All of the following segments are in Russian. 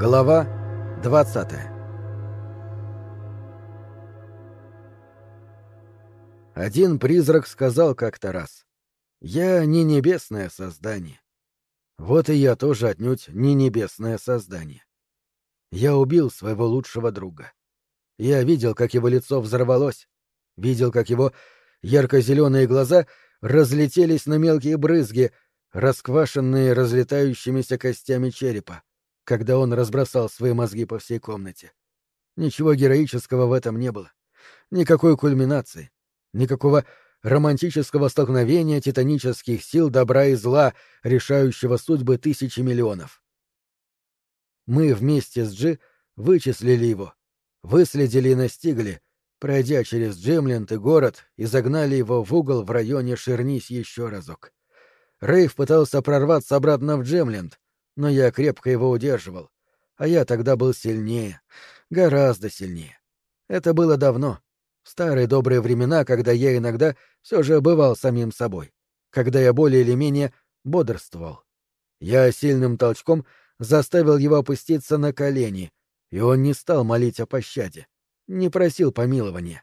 Глава 20 Один призрак сказал как-то раз, «Я не небесное создание». Вот и я тоже отнюдь не небесное создание. Я убил своего лучшего друга. Я видел, как его лицо взорвалось, видел, как его ярко-зеленые глаза разлетелись на мелкие брызги, расквашенные разлетающимися костями черепа когда он разбросал свои мозги по всей комнате. Ничего героического в этом не было. Никакой кульминации, никакого романтического столкновения титанических сил добра и зла, решающего судьбы тысячи миллионов. Мы вместе с Джи вычислили его, выследили и настигли, пройдя через Джемленд и город, и загнали его в угол в районе Шернись еще разок. Рейв пытался прорваться обратно в Джемленд, но я крепко его удерживал. А я тогда был сильнее, гораздо сильнее. Это было давно, в старые добрые времена, когда я иногда все же бывал самим собой, когда я более или менее бодрствовал. Я сильным толчком заставил его опуститься на колени, и он не стал молить о пощаде, не просил помилования.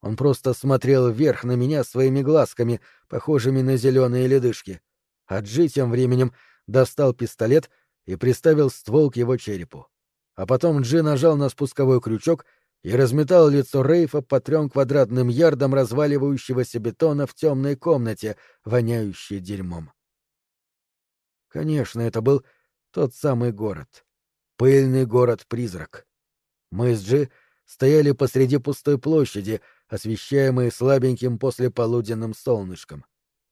Он просто смотрел вверх на меня своими глазками, похожими на зеленые ледышки. А Джи тем временем достал пистолет и приставил ствол к его черепу. А потом Джи нажал на спусковой крючок и разметал лицо Рейфа по трем квадратным ярдам разваливающегося бетона в темной комнате, воняющей дерьмом. Конечно, это был тот самый город. Пыльный город-призрак. Мы с Джи стояли посреди пустой площади, освещаемой слабеньким послеполуденным солнышком.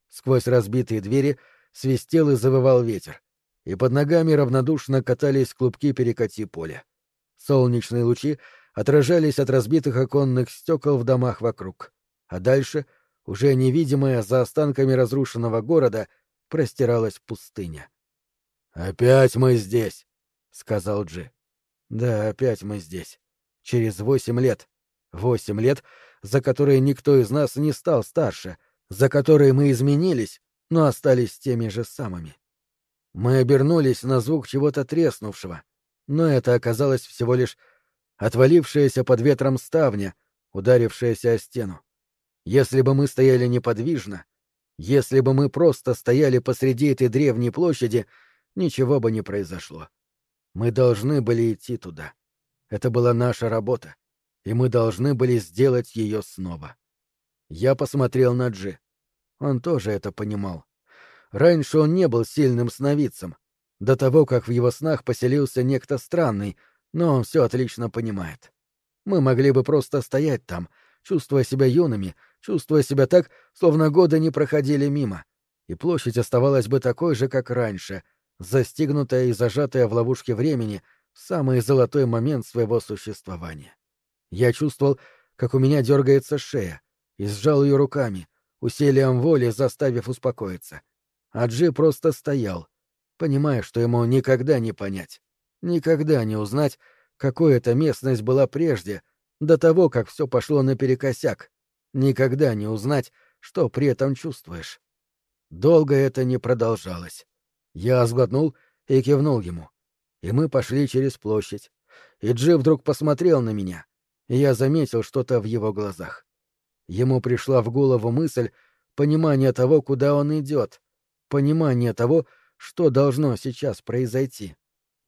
Сквозь разбитые двери — свистел и завывал ветер, и под ногами равнодушно катались клубки перекати поля. Солнечные лучи отражались от разбитых оконных стекол в домах вокруг, а дальше, уже невидимая за останками разрушенного города, простиралась пустыня. «Опять мы здесь», — сказал Джи. «Да, опять мы здесь. Через восемь лет. Восемь лет, за которые никто из нас не стал старше, за которые мы изменились, но остались теми же самыми. Мы обернулись на звук чего-то треснувшего, но это оказалось всего лишь отвалившаяся под ветром ставня, ударившаяся о стену. Если бы мы стояли неподвижно, если бы мы просто стояли посреди этой древней площади, ничего бы не произошло. Мы должны были идти туда. Это была наша работа, и мы должны были сделать ее снова. Я посмотрел на Джи. Он тоже это понимал. Раньше он не был сильным сновидцем, до того, как в его снах поселился некто странный, но он все отлично понимает. Мы могли бы просто стоять там, чувствуя себя юными, чувствуя себя так, словно годы не проходили мимо, и площадь оставалась бы такой же, как раньше, застигнутая и зажатая в ловушке времени в самый золотой момент своего существования. Я чувствовал, как у меня дергается шея, и сжал ее руками, усилием воли заставив успокоиться. А Джи просто стоял, понимая, что ему никогда не понять, никогда не узнать, какой эта местность была прежде, до того, как все пошло наперекосяк, никогда не узнать, что при этом чувствуешь. Долго это не продолжалось. Я сглотнул и кивнул ему. И мы пошли через площадь. И Джи вдруг посмотрел на меня, и я заметил что-то в его глазах. Ему пришла в голову мысль понимание того, куда он идет, понимание того, что должно сейчас произойти.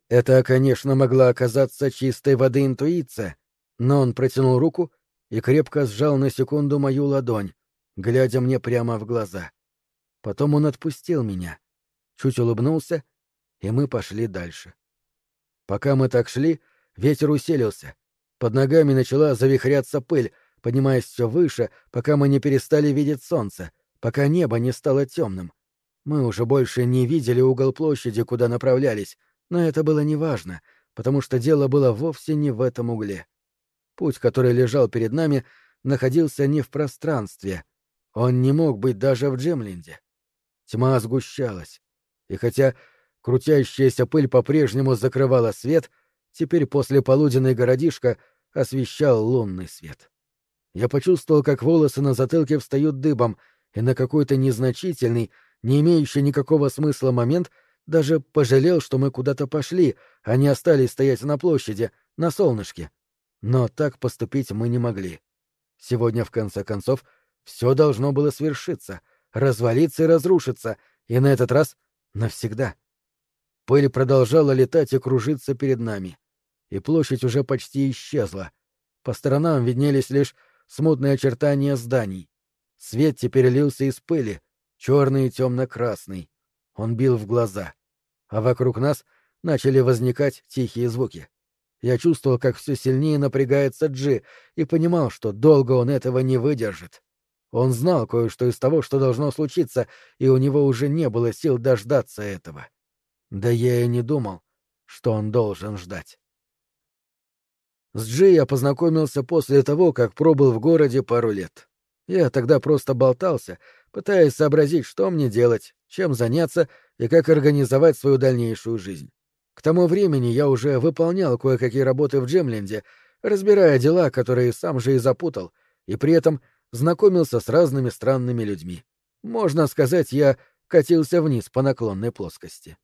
Это, конечно, могла оказаться чистой воды интуиция, но он протянул руку и крепко сжал на секунду мою ладонь, глядя мне прямо в глаза. Потом он отпустил меня, чуть улыбнулся, и мы пошли дальше. Пока мы так шли, ветер усилился. Под ногами начала завихряться пыль, поднимаясь все выше, пока мы не перестали видеть солнце, пока небо не стало темным. Мы уже больше не видели угол площади, куда направлялись, но это было неважно, потому что дело было вовсе не в этом угле. Путь, который лежал перед нами, находился не в пространстве. Он не мог быть даже в Джемленде. Тьма сгущалась, и хотя крутящаяся пыль по-прежнему закрывала свет, теперь после полуденной городишка освещал лунный свет. Я почувствовал, как волосы на затылке встают дыбом, и на какой-то незначительный, не имеющий никакого смысла момент, даже пожалел, что мы куда-то пошли, а не остались стоять на площади, на солнышке. Но так поступить мы не могли. Сегодня, в конце концов, все должно было свершиться, развалиться и разрушиться, и на этот раз навсегда. Пыль продолжала летать и кружиться перед нами, и площадь уже почти исчезла. По сторонам виднелись лишь смутные очертания зданий. Свет теперь лился из пыли, черный и темно-красный. Он бил в глаза. А вокруг нас начали возникать тихие звуки. Я чувствовал, как все сильнее напрягается Джи, и понимал, что долго он этого не выдержит. Он знал кое-что из того, что должно случиться, и у него уже не было сил дождаться этого. Да я и не думал, что он должен ждать. С Джи я познакомился после того, как пробыл в городе пару лет. Я тогда просто болтался, пытаясь сообразить, что мне делать, чем заняться и как организовать свою дальнейшую жизнь. К тому времени я уже выполнял кое-какие работы в Джемленде, разбирая дела, которые сам же и запутал, и при этом знакомился с разными странными людьми. Можно сказать, я катился вниз по наклонной плоскости.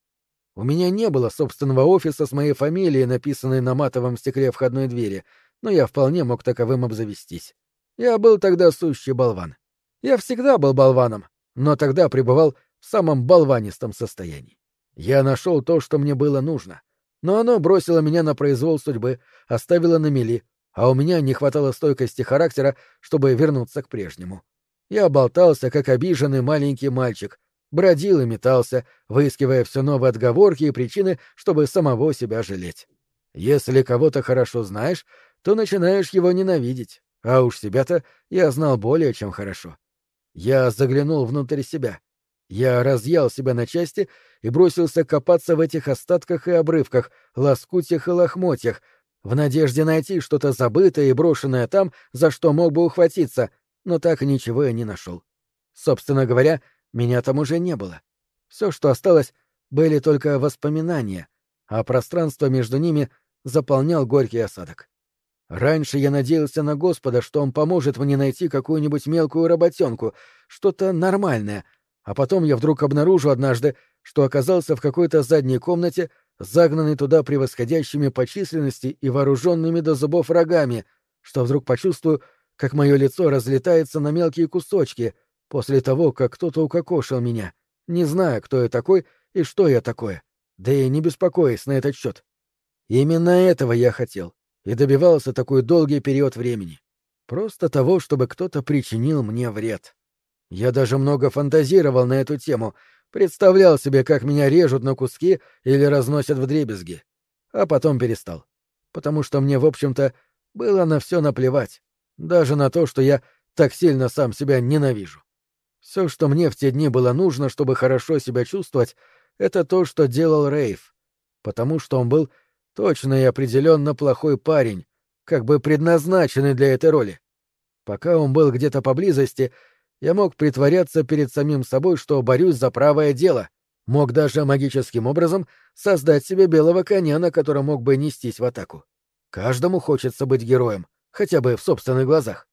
У меня не было собственного офиса с моей фамилией, написанной на матовом стекле входной двери, но я вполне мог таковым обзавестись. Я был тогда сущий болван. Я всегда был болваном, но тогда пребывал в самом болванистом состоянии. Я нашел то, что мне было нужно, но оно бросило меня на произвол судьбы, оставило на мели, а у меня не хватало стойкости характера, чтобы вернуться к прежнему. Я болтался, как обиженный маленький мальчик, бродил и метался, выискивая все новые отговорки и причины, чтобы самого себя жалеть. Если кого-то хорошо знаешь, то начинаешь его ненавидеть, а уж себя-то я знал более чем хорошо. Я заглянул внутрь себя. Я разъял себя на части и бросился копаться в этих остатках и обрывках, лоскутях и лохмотьях, в надежде найти что-то забытое и брошенное там, за что мог бы ухватиться, но так ничего я не нашел. Собственно говоря, меня там уже не было. Все, что осталось, были только воспоминания, а пространство между ними заполнял горький осадок. Раньше я надеялся на Господа, что Он поможет мне найти какую-нибудь мелкую работенку, что-то нормальное, а потом я вдруг обнаружу однажды, что оказался в какой-то задней комнате, загнанный туда превосходящими по численности и вооруженными до зубов врагами, что вдруг почувствую, как мое лицо разлетается на мелкие кусочки — После того, как кто-то укокошил меня, не зная, кто я такой и что я такое, да и не беспокоясь на этот счет. Именно этого я хотел и добивался такой долгий период времени. Просто того, чтобы кто-то причинил мне вред. Я даже много фантазировал на эту тему, представлял себе, как меня режут на куски или разносят в дребезги. А потом перестал. Потому что мне, в общем-то, было на все наплевать. Даже на то, что я так сильно сам себя ненавижу. Все, что мне в те дни было нужно, чтобы хорошо себя чувствовать, это то, что делал Рейв. Потому что он был точно и определенно плохой парень, как бы предназначенный для этой роли. Пока он был где-то поблизости, я мог притворяться перед самим собой, что борюсь за правое дело, мог даже магическим образом создать себе белого коня, на котором мог бы нестись в атаку. Каждому хочется быть героем, хотя бы в собственных глазах.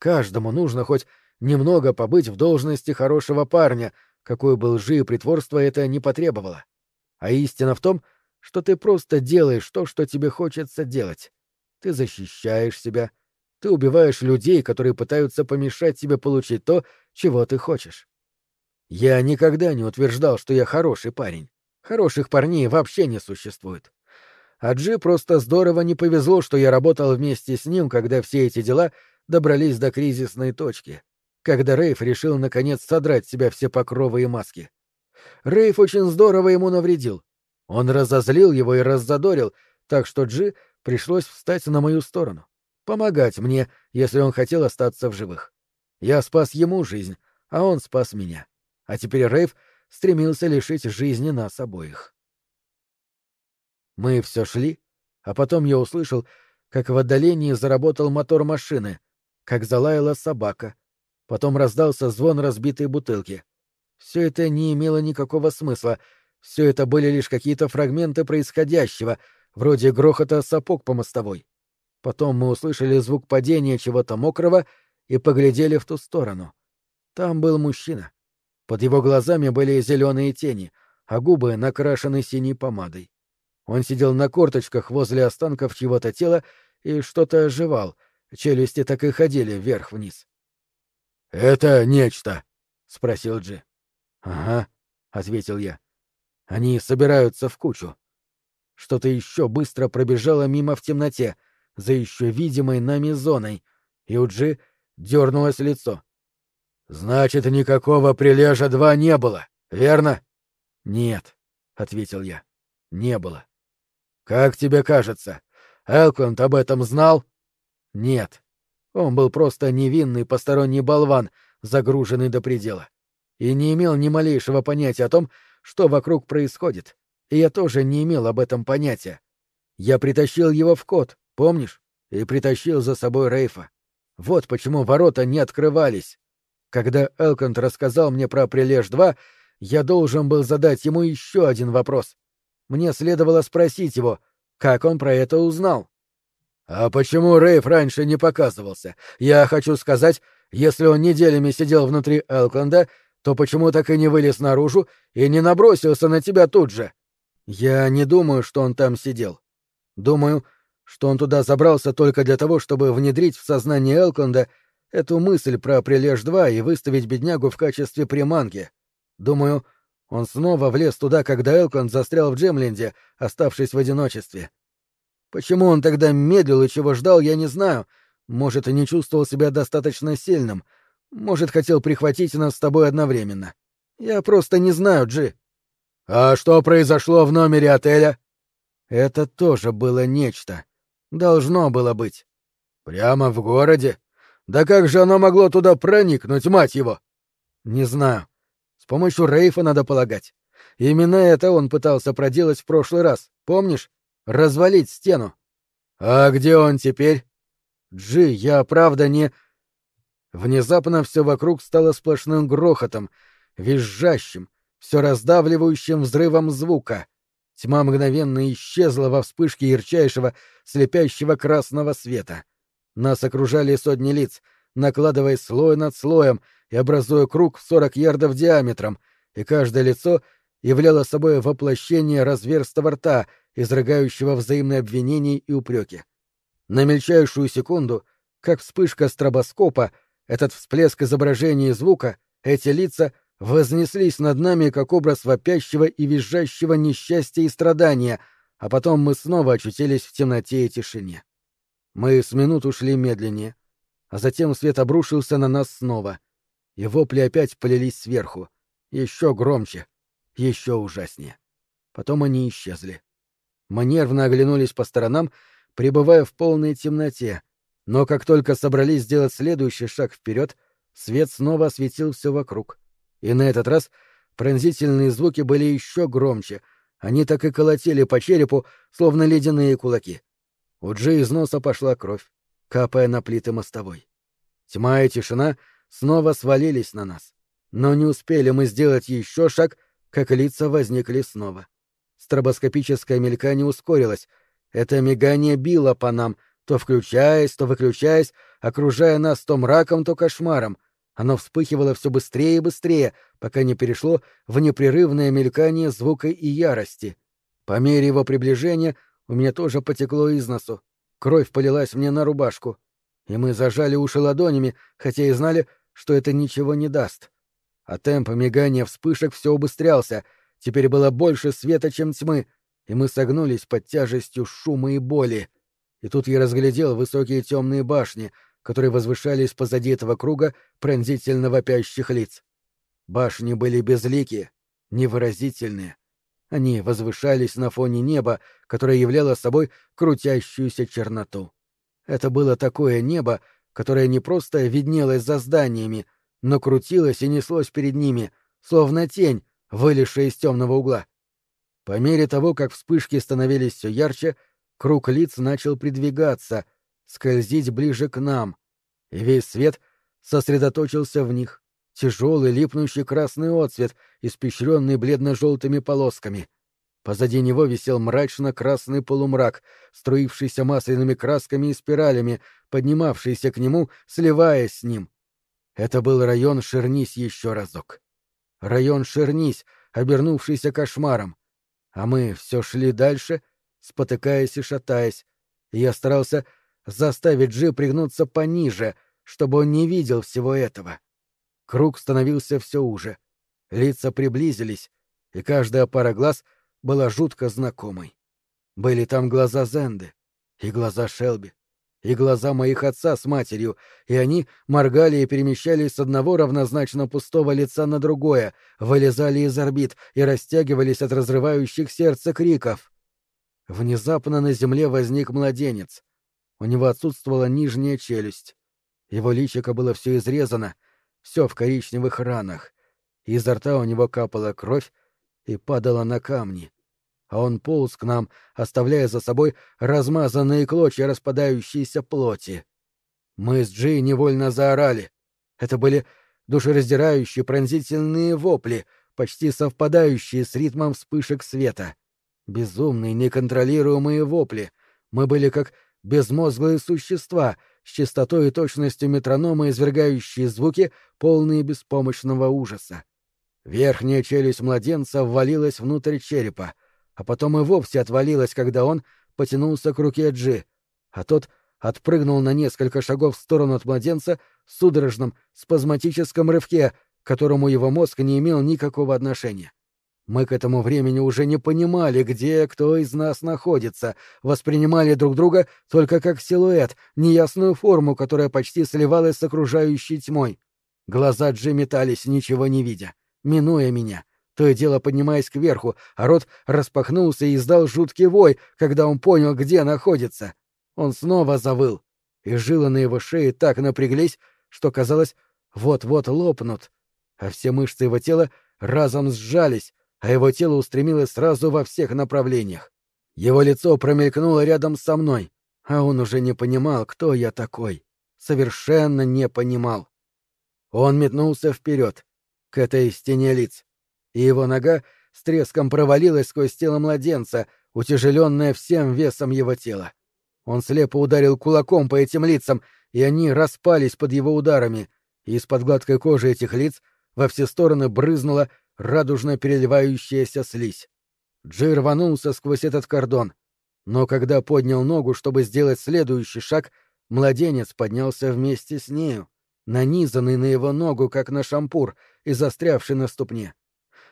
Каждому нужно хоть немного побыть в должности хорошего парня, какой бы лжи и притворства это не потребовало. А истина в том, что ты просто делаешь то, что тебе хочется делать. Ты защищаешь себя, ты убиваешь людей, которые пытаются помешать тебе получить то, чего ты хочешь. Я никогда не утверждал, что я хороший парень. Хороших парней вообще не существует. А Джи просто здорово не повезло, что я работал вместе с ним, когда все эти дела добрались до кризисной точки когда Рейф решил наконец содрать с себя все покровы и маски. Рейф очень здорово ему навредил. Он разозлил его и раззадорил, так что Джи пришлось встать на мою сторону, помогать мне, если он хотел остаться в живых. Я спас ему жизнь, а он спас меня. А теперь Рейф стремился лишить жизни нас обоих. Мы все шли, а потом я услышал, как в отдалении заработал мотор машины, как залаяла собака, Потом раздался звон разбитой бутылки. Все это не имело никакого смысла. Все это были лишь какие-то фрагменты происходящего, вроде грохота сапог по мостовой. Потом мы услышали звук падения чего-то мокрого и поглядели в ту сторону. Там был мужчина. Под его глазами были зеленые тени, а губы накрашены синей помадой. Он сидел на корточках возле останков чего-то тела и что-то оживал, челюсти так и ходили вверх-вниз. «Это нечто?» — спросил Джи. «Ага», — ответил я. «Они собираются в кучу». Что-то еще быстро пробежало мимо в темноте, за еще видимой нами зоной, и у Джи дернулось лицо. «Значит, никакого прилежа два не было, верно?» «Нет», — ответил я, — «не было». «Как тебе кажется, Элкленд об этом знал?» «Нет. Он был просто невинный посторонний болван, загруженный до предела. И не имел ни малейшего понятия о том, что вокруг происходит. И я тоже не имел об этом понятия. Я притащил его в кот, помнишь? И притащил за собой Рейфа. Вот почему ворота не открывались. Когда Элконд рассказал мне про Прилеж-2, я должен был задать ему еще один вопрос. Мне следовало спросить его, как он про это узнал. «А почему Рейф раньше не показывался? Я хочу сказать, если он неделями сидел внутри Элкленда, то почему так и не вылез наружу и не набросился на тебя тут же?» «Я не думаю, что он там сидел. Думаю, что он туда забрался только для того, чтобы внедрить в сознание Элкленда эту мысль про Прилеж-2 и выставить беднягу в качестве приманки. Думаю, он снова влез туда, когда Элкленд застрял в Джемленде, оставшись в одиночестве. Почему он тогда медлил и чего ждал, я не знаю. Может, и не чувствовал себя достаточно сильным. Может, хотел прихватить нас с тобой одновременно. Я просто не знаю, Джи. А что произошло в номере отеля? Это тоже было нечто. Должно было быть. Прямо в городе? Да как же оно могло туда проникнуть, мать его? Не знаю. С помощью Рейфа надо полагать. Именно это он пытался проделать в прошлый раз, помнишь? Развалить стену. А где он теперь? Джи, я правда не... Внезапно все вокруг стало сплошным грохотом, визжащим, все раздавливающим взрывом звука. Тьма мгновенно исчезла во вспышке ярчайшего, слепящего красного света. Нас окружали сотни лиц, накладывая слой над слоем и образуя круг в сорок ярдов диаметром, и каждое лицо являло собой воплощение разверстого рта — изрыгающего взаимные обвинения и упреки. На мельчайшую секунду, как вспышка стробоскопа, этот всплеск изображения и звука, эти лица вознеслись над нами как образ вопящего и визжащего несчастья и страдания, а потом мы снова очутились в темноте и тишине. Мы с минуту шли медленнее, а затем свет обрушился на нас снова, и вопли опять полились сверху, еще громче, еще ужаснее. Потом они исчезли. Мы нервно оглянулись по сторонам, пребывая в полной темноте, но как только собрались сделать следующий шаг вперед, свет снова осветил все вокруг. И на этот раз пронзительные звуки были еще громче, они так и колотили по черепу, словно ледяные кулаки. У Джи из носа пошла кровь, капая на плиты мостовой. Тьма и тишина снова свалились на нас. Но не успели мы сделать еще шаг, как лица возникли снова. Стробоскопическое мелькание ускорилось. Это мигание било по нам, то включаясь, то выключаясь, окружая нас то мраком, то кошмаром. Оно вспыхивало все быстрее и быстрее, пока не перешло в непрерывное мелькание звука и ярости. По мере его приближения у меня тоже потекло из носу. Кровь полилась мне на рубашку. И мы зажали уши ладонями, хотя и знали, что это ничего не даст. А темп мигания вспышек все убыстрялся — Теперь было больше света, чем тьмы, и мы согнулись под тяжестью шума и боли. И тут я разглядел высокие темные башни, которые возвышались позади этого круга пронзительно вопящих лиц. Башни были безликие, невыразительные. Они возвышались на фоне неба, которое являло собой крутящуюся черноту. Это было такое небо, которое не просто виднелось за зданиями, но крутилось и неслось перед ними, словно тень, вылезшая из темного угла. По мере того, как вспышки становились все ярче, круг лиц начал придвигаться, скользить ближе к нам, и весь свет сосредоточился в них. Тяжелый липнущий красный отцвет, испещренный бледно-желтыми полосками. Позади него висел мрачно-красный полумрак, струившийся масляными красками и спиралями, поднимавшийся к нему, сливаясь с ним. Это был район «Шернись еще разок». Район Шернись, обернувшийся кошмаром. А мы все шли дальше, спотыкаясь и шатаясь, я старался заставить Джи пригнуться пониже, чтобы он не видел всего этого. Круг становился все уже. Лица приблизились, и каждая пара глаз была жутко знакомой. Были там глаза Зенды и глаза Шелби, и глаза моих отца с матерью, и они моргали и перемещались с одного равнозначно пустого лица на другое, вылезали из орбит и растягивались от разрывающих сердце криков. Внезапно на земле возник младенец. У него отсутствовала нижняя челюсть. Его личико было все изрезано, все в коричневых ранах. Изо рта у него капала кровь и падала на камни а он полз к нам, оставляя за собой размазанные клочья распадающейся плоти. Мы с Джей невольно заорали. Это были душераздирающие пронзительные вопли, почти совпадающие с ритмом вспышек света. Безумные, неконтролируемые вопли. Мы были как безмозглые существа, с частотой и точностью метронома, извергающие звуки, полные беспомощного ужаса. Верхняя челюсть младенца ввалилась внутрь черепа — а потом и вовсе отвалилась, когда он потянулся к руке Джи, а тот отпрыгнул на несколько шагов в сторону от младенца в судорожном, спазматическом рывке, к которому его мозг не имел никакого отношения. Мы к этому времени уже не понимали, где кто из нас находится, воспринимали друг друга только как силуэт, неясную форму, которая почти сливалась с окружающей тьмой. Глаза Джи метались, ничего не видя, минуя меня, то и дело поднимаясь кверху, а рот распахнулся и издал жуткий вой, когда он понял, где находится. Он снова завыл, и жилы на его шее так напряглись, что, казалось, вот-вот лопнут, а все мышцы его тела разом сжались, а его тело устремилось сразу во всех направлениях. Его лицо промелькнуло рядом со мной, а он уже не понимал, кто я такой. Совершенно не понимал. Он метнулся вперед, к этой стене лиц и его нога с треском провалилась сквозь тело младенца, утяжеленная всем весом его тела. Он слепо ударил кулаком по этим лицам, и они распались под его ударами, и из-под гладкой кожи этих лиц во все стороны брызнула радужно переливающаяся слизь. Джи рванулся сквозь этот кордон, но когда поднял ногу, чтобы сделать следующий шаг, младенец поднялся вместе с нею, нанизанный на его ногу, как на шампур, и застрявший на ступне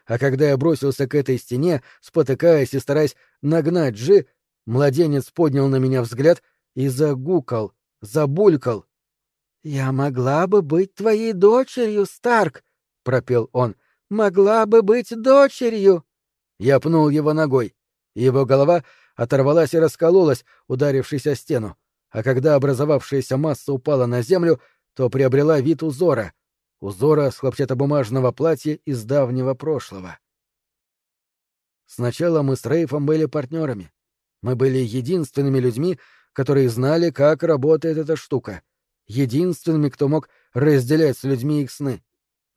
а когда я бросился к этой стене, спотыкаясь и стараясь нагнать Джи, младенец поднял на меня взгляд и загукал, забулькал. — Я могла бы быть твоей дочерью, Старк, — пропел он. — Могла бы быть дочерью. Я пнул его ногой. Его голова оторвалась и раскололась, ударившись о стену, а когда образовавшаяся масса упала на землю, то приобрела вид узора, узора с хлопчатобумажного платья из давнего прошлого. Сначала мы с Рейфом были партнерами. Мы были единственными людьми, которые знали, как работает эта штука. Единственными, кто мог разделять с людьми их сны.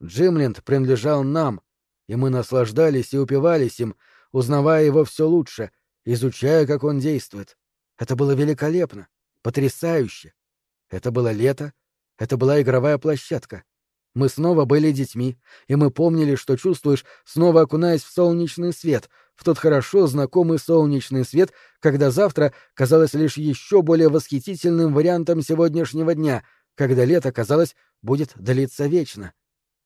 Джимленд принадлежал нам, и мы наслаждались и упивались им, узнавая его все лучше, изучая, как он действует. Это было великолепно, потрясающе. Это было лето, это была игровая площадка. Мы снова были детьми, и мы помнили, что чувствуешь, снова окунаясь в солнечный свет, в тот хорошо знакомый солнечный свет, когда завтра казалось лишь еще более восхитительным вариантом сегодняшнего дня, когда лето, казалось, будет длиться вечно.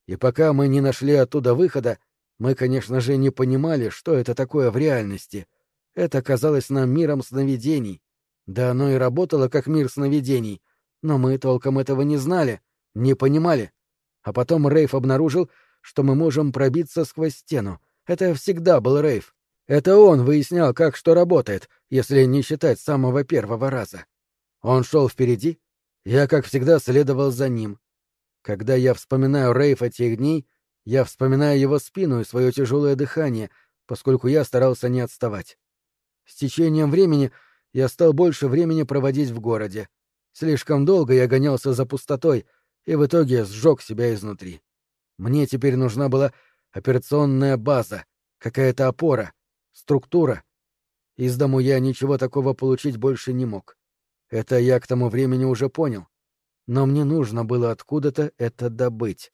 И пока мы не нашли оттуда выхода, мы, конечно же, не понимали, что это такое в реальности. Это казалось нам миром сновидений. Да оно и работало как мир сновидений, но мы толком этого не знали, не понимали. А потом Рейф обнаружил, что мы можем пробиться сквозь стену. Это всегда был Рейф. Это он выяснял, как что работает, если не считать самого первого раза. Он шел впереди, я, как всегда, следовал за ним. Когда я вспоминаю Рейфа тех дней, я вспоминаю его спину и свое тяжелое дыхание, поскольку я старался не отставать. С течением времени я стал больше времени проводить в городе. Слишком долго я гонялся за пустотой, и в итоге сжег себя изнутри. Мне теперь нужна была операционная база, какая-то опора, структура. Из дому я ничего такого получить больше не мог. Это я к тому времени уже понял. Но мне нужно было откуда-то это добыть.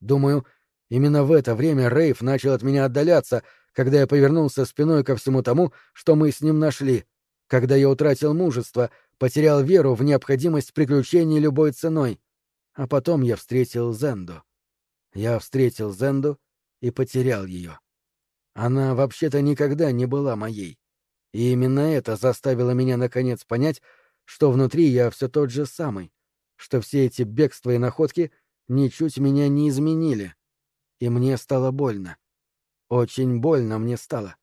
Думаю, Именно в это время Рейв начал от меня отдаляться, когда я повернулся спиной ко всему тому, что мы с ним нашли, когда я утратил мужество, потерял веру в необходимость приключений любой ценой. А потом я встретил Зенду. Я встретил Зенду и потерял ее. Она вообще-то никогда не была моей. И именно это заставило меня наконец понять, что внутри я все тот же самый, что все эти бегства и находки ничуть меня не изменили. И мне стало больно. Очень больно мне стало.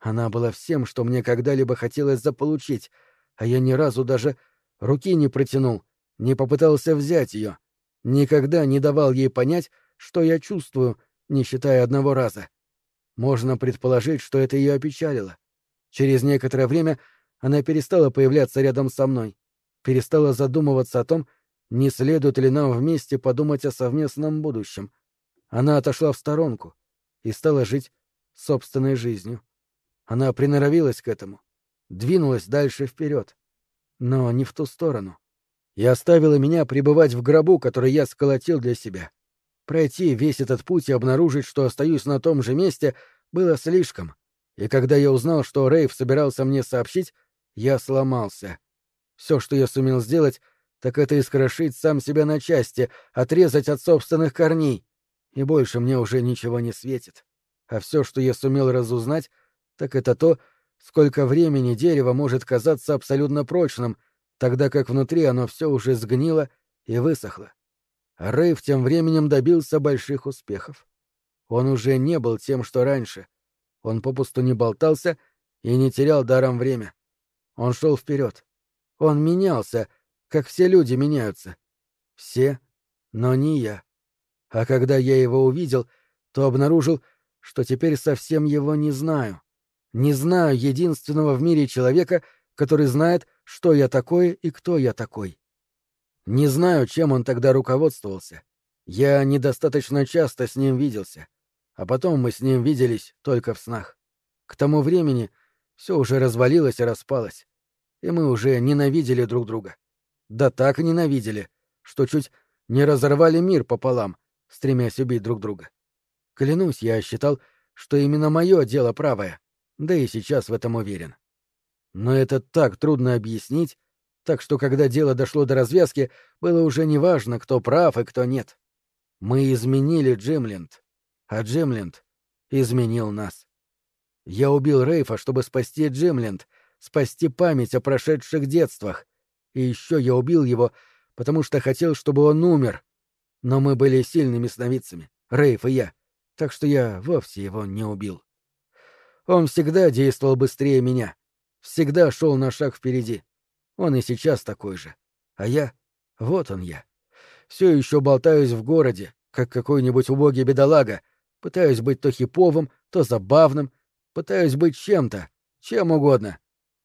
Она была всем, что мне когда-либо хотелось заполучить, а я ни разу даже руки не протянул, не попытался взять ее, никогда не давал ей понять, что я чувствую, не считая одного раза. Можно предположить, что это ее опечалило. Через некоторое время она перестала появляться рядом со мной, перестала задумываться о том, не следует ли нам вместе подумать о совместном будущем. Она отошла в сторонку и стала жить собственной жизнью. Она приноровилась к этому, двинулась дальше вперед, но не в ту сторону. И оставила меня пребывать в гробу, который я сколотил для себя. Пройти весь этот путь и обнаружить, что остаюсь на том же месте, было слишком. И когда я узнал, что Рейв собирался мне сообщить, я сломался. Все, что я сумел сделать, так это искрошить сам себя на части, отрезать от собственных корней. И больше мне уже ничего не светит. А все, что я сумел разузнать, так это то, сколько времени дерево может казаться абсолютно прочным, тогда как внутри оно все уже сгнило и высохло. А Рейв тем временем добился больших успехов. Он уже не был тем, что раньше. Он попусту не болтался и не терял даром время. Он шел вперед. Он менялся, как все люди меняются. Все, но не я. А когда я его увидел, то обнаружил, что теперь совсем его не знаю. Не знаю единственного в мире человека, который знает, что я такое и кто я такой. Не знаю, чем он тогда руководствовался. Я недостаточно часто с ним виделся, а потом мы с ним виделись только в снах. К тому времени все уже развалилось и распалось, и мы уже ненавидели друг друга. Да так ненавидели, что чуть не разорвали мир пополам, стремясь убить друг друга. Клянусь, я считал, что именно мое дело правое, да и сейчас в этом уверен. Но это так трудно объяснить, так что когда дело дошло до развязки, было уже неважно, кто прав и кто нет. Мы изменили Джимленд, а Джимленд изменил нас. Я убил Рейфа, чтобы спасти Джимленд, спасти память о прошедших детствах. И еще я убил его, потому что хотел, чтобы он умер. Но мы были сильными сновидцами, Рейф и я, так что я вовсе его не убил. Он всегда действовал быстрее меня, всегда шел на шаг впереди. Он и сейчас такой же. А я... Вот он я. Все еще болтаюсь в городе, как какой-нибудь убогий бедолага, пытаюсь быть то хиповым, то забавным, пытаюсь быть чем-то, чем угодно.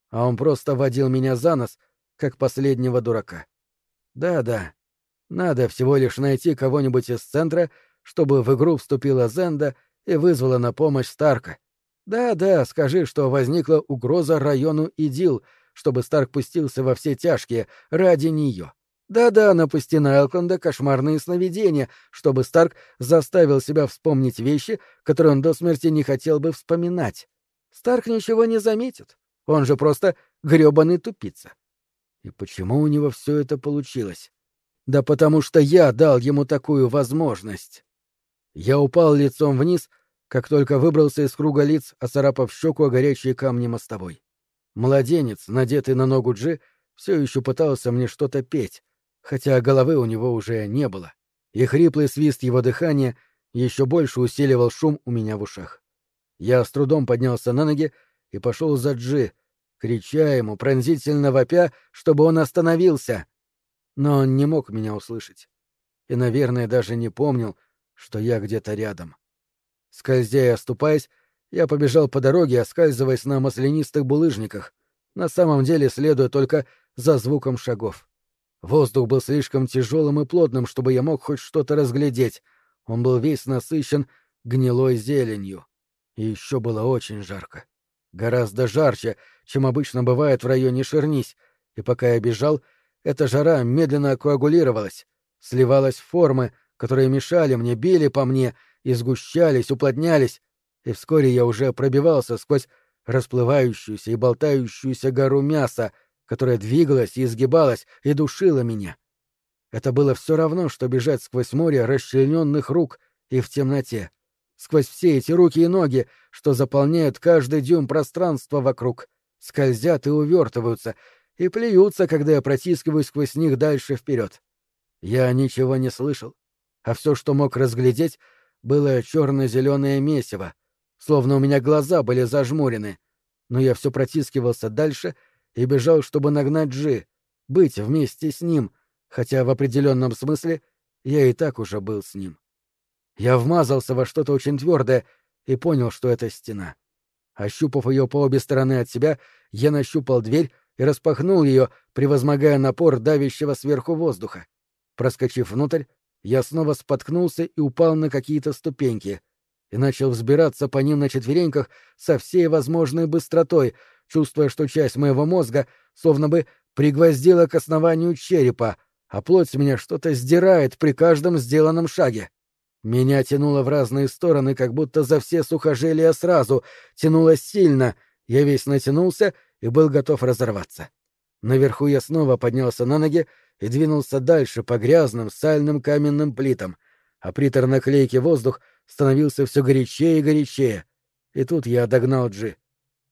А он просто водил меня за нос, как последнего дурака. Да-да, надо всего лишь найти кого-нибудь из центра, чтобы в игру вступила Зенда и вызвала на помощь Старка. Да-да, скажи, что возникла угроза району Идил — чтобы Старк пустился во все тяжкие ради нее. Да-да, напусти на Элконда кошмарные сновидения, чтобы Старк заставил себя вспомнить вещи, которые он до смерти не хотел бы вспоминать. Старк ничего не заметит. Он же просто грёбаный тупица. И почему у него все это получилось? Да потому что я дал ему такую возможность. Я упал лицом вниз, как только выбрался из круга лиц, оцарапав щеку о горячие камни мостовой. Младенец, надетый на ногу Джи, все еще пытался мне что-то петь, хотя головы у него уже не было, и хриплый свист его дыхания еще больше усиливал шум у меня в ушах. Я с трудом поднялся на ноги и пошел за Джи, крича ему, пронзительно вопя, чтобы он остановился. Но он не мог меня услышать. И, наверное, даже не помнил, что я где-то рядом. Скользя и оступаясь, я побежал по дороге, оскальзываясь на маслянистых булыжниках, на самом деле следуя только за звуком шагов. Воздух был слишком тяжелым и плотным, чтобы я мог хоть что-то разглядеть. Он был весь насыщен гнилой зеленью. И еще было очень жарко. Гораздо жарче, чем обычно бывает в районе Шернись, и пока я бежал, эта жара медленно коагулировалась, сливалась в формы, которые мешали мне, били по мне и сгущались, уплотнялись, и вскоре я уже пробивался сквозь расплывающуюся и болтающуюся гору мяса, которая двигалась и изгибалась и душила меня. Это было все равно, что бежать сквозь море расчлененных рук и в темноте, сквозь все эти руки и ноги, что заполняют каждый дюйм пространства вокруг, скользят и увертываются, и плюются, когда я протискиваюсь сквозь них дальше вперед. Я ничего не слышал, а все, что мог разглядеть, было черно-зеленое месиво, словно у меня глаза были зажмурены, но я все протискивался дальше и бежал, чтобы нагнать Джи, быть вместе с ним, хотя в определенном смысле я и так уже был с ним. Я вмазался во что-то очень твердое и понял, что это стена. Ощупав ее по обе стороны от себя, я нащупал дверь и распахнул ее, превозмогая напор давящего сверху воздуха. Проскочив внутрь, я снова споткнулся и упал на какие-то ступеньки и начал взбираться по ним на четвереньках со всей возможной быстротой, чувствуя, что часть моего мозга словно бы пригвоздила к основанию черепа, а плоть меня что-то сдирает при каждом сделанном шаге. Меня тянуло в разные стороны, как будто за все сухожилия сразу, тянуло сильно, я весь натянулся и был готов разорваться. Наверху я снова поднялся на ноги и двинулся дальше по грязным сальным каменным плитам, а приторно-клейкий воздух становился все горячее и горячее. И тут я догнал Джи.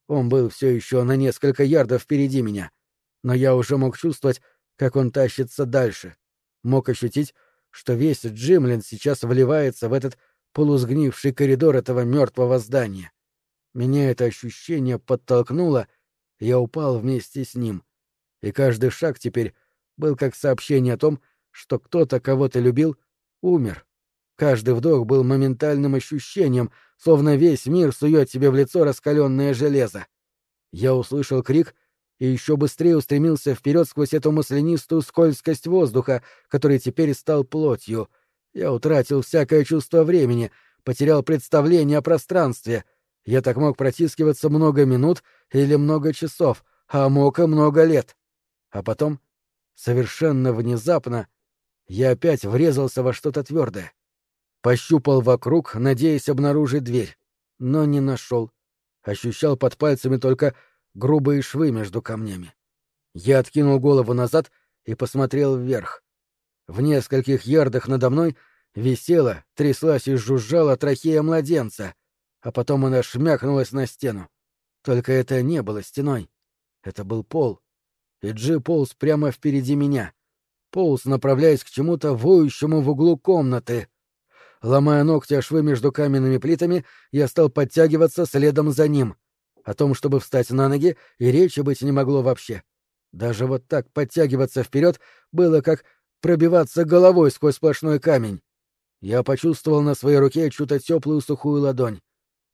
Он был все еще на несколько ярдов впереди меня, но я уже мог чувствовать, как он тащится дальше. Мог ощутить, что весь Джимлин сейчас вливается в этот полусгнивший коридор этого мертвого здания. Меня это ощущение подтолкнуло, я упал вместе с ним. И каждый шаг теперь был как сообщение о том, что кто-то кого-то любил, умер. Каждый вдох был моментальным ощущением, словно весь мир сует тебе в лицо раскаленное железо. Я услышал крик и еще быстрее устремился вперед сквозь эту маслянистую скользкость воздуха, который теперь стал плотью. Я утратил всякое чувство времени, потерял представление о пространстве. Я так мог протискиваться много минут или много часов, а мог и много лет. А потом, совершенно внезапно, я опять врезался во что-то твердое. Пощупал вокруг, надеясь обнаружить дверь, но не нашел. Ощущал под пальцами только грубые швы между камнями. Я откинул голову назад и посмотрел вверх. В нескольких ярдах надо мной висела, тряслась и жужжала трахея младенца, а потом она шмякнулась на стену. Только это не было стеной. Это был пол. И Джи полз прямо впереди меня. Полз, направляясь к чему-то воющему в углу комнаты. Ломая ногти о швы между каменными плитами, я стал подтягиваться следом за ним. О том, чтобы встать на ноги, и речи быть не могло вообще. Даже вот так подтягиваться вперед было как пробиваться головой сквозь сплошной камень. Я почувствовал на своей руке чью-то теплую сухую ладонь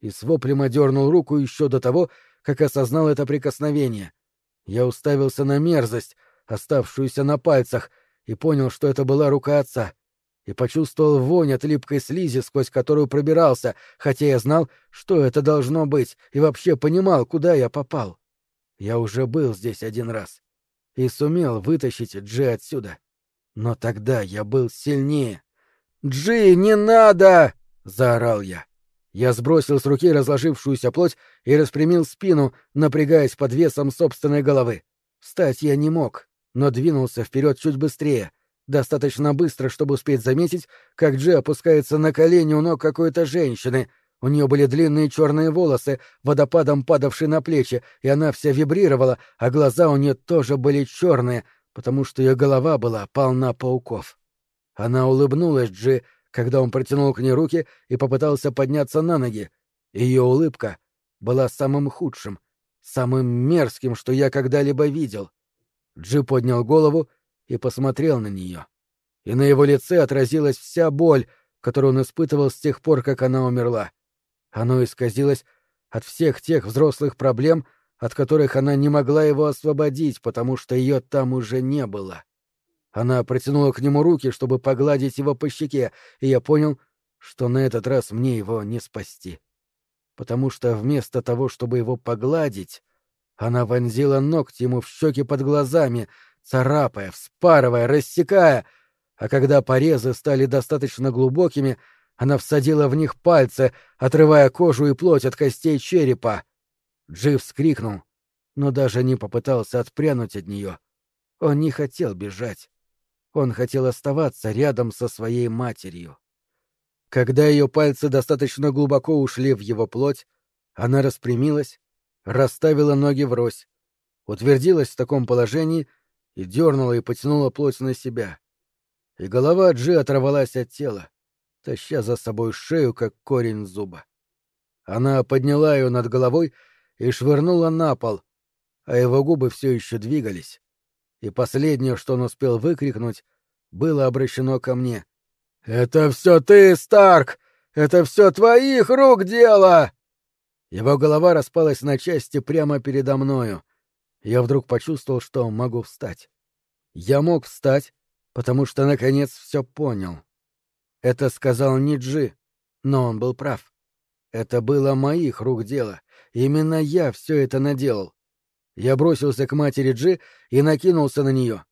и с воплем одернул руку еще до того, как осознал это прикосновение. Я уставился на мерзость, оставшуюся на пальцах, и понял, что это была рука отца и почувствовал вонь от липкой слизи, сквозь которую пробирался, хотя я знал, что это должно быть, и вообще понимал, куда я попал. Я уже был здесь один раз и сумел вытащить Джи отсюда. Но тогда я был сильнее. «Джи, не надо!» — заорал я. Я сбросил с руки разложившуюся плоть и распрямил спину, напрягаясь под весом собственной головы. Встать я не мог, но двинулся вперед чуть быстрее — Достаточно быстро, чтобы успеть заметить, как Джи опускается на колени у ног какой-то женщины. У нее были длинные черные волосы, водопадом падавшие на плечи, и она вся вибрировала, а глаза у нее тоже были черные, потому что ее голова была полна пауков. Она улыбнулась Джи, когда он протянул к ней руки и попытался подняться на ноги. Ее улыбка была самым худшим, самым мерзким, что я когда-либо видел. Джи поднял голову и посмотрел на нее. И на его лице отразилась вся боль, которую он испытывал с тех пор, как она умерла. Оно исказилось от всех тех взрослых проблем, от которых она не могла его освободить, потому что ее там уже не было. Она протянула к нему руки, чтобы погладить его по щеке, и я понял, что на этот раз мне его не спасти. Потому что вместо того, чтобы его погладить, она вонзила ногти ему в щеки под глазами, царапая, вспарывая, рассекая, а когда порезы стали достаточно глубокими, Она всадила в них пальцы, отрывая кожу и плоть от костей черепа. Джив вскрикнул, но даже не попытался отпрянуть от нее. Он не хотел бежать. Он хотел оставаться рядом со своей матерью. Когда ее пальцы достаточно глубоко ушли в его плоть, она распрямилась, расставила ноги врозь, утвердилась в таком положении и дернула и потянула плоть на себя. И голова Джи оторвалась от тела, таща за собой шею, как корень зуба. Она подняла ее над головой и швырнула на пол, а его губы все еще двигались. И последнее, что он успел выкрикнуть, было обращено ко мне. «Это все ты, Старк! Это все твоих рук дело!» Его голова распалась на части прямо передо мною. Я вдруг почувствовал, что могу встать. Я мог встать, потому что, наконец, все понял. Это сказал не Джи, но он был прав. Это было моих рук дело. Именно я все это наделал. Я бросился к матери Джи и накинулся на нее.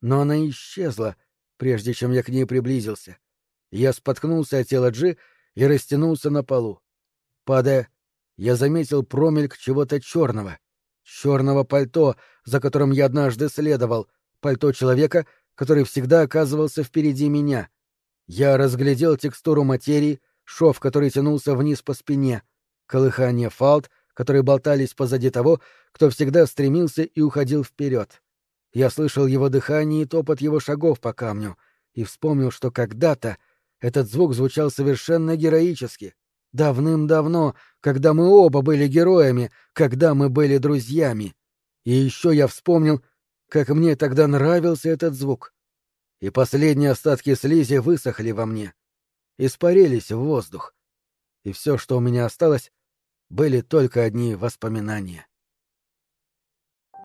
Но она исчезла, прежде чем я к ней приблизился. Я споткнулся от тела Джи и растянулся на полу. Падая, я заметил промельк чего-то черного. Черного пальто, за которым я однажды следовал. Пальто человека, который всегда оказывался впереди меня. Я разглядел текстуру материи, шов, который тянулся вниз по спине, колыхание фалд, которые болтались позади того, кто всегда стремился и уходил вперед. Я слышал его дыхание и топот его шагов по камню, и вспомнил, что когда-то этот звук звучал совершенно героически. Давным-давно, когда мы оба были героями, когда мы были друзьями. И еще я вспомнил, как мне тогда нравился этот звук и последние остатки слизи высохли во мне, испарились в воздух, и все, что у меня осталось, были только одни воспоминания.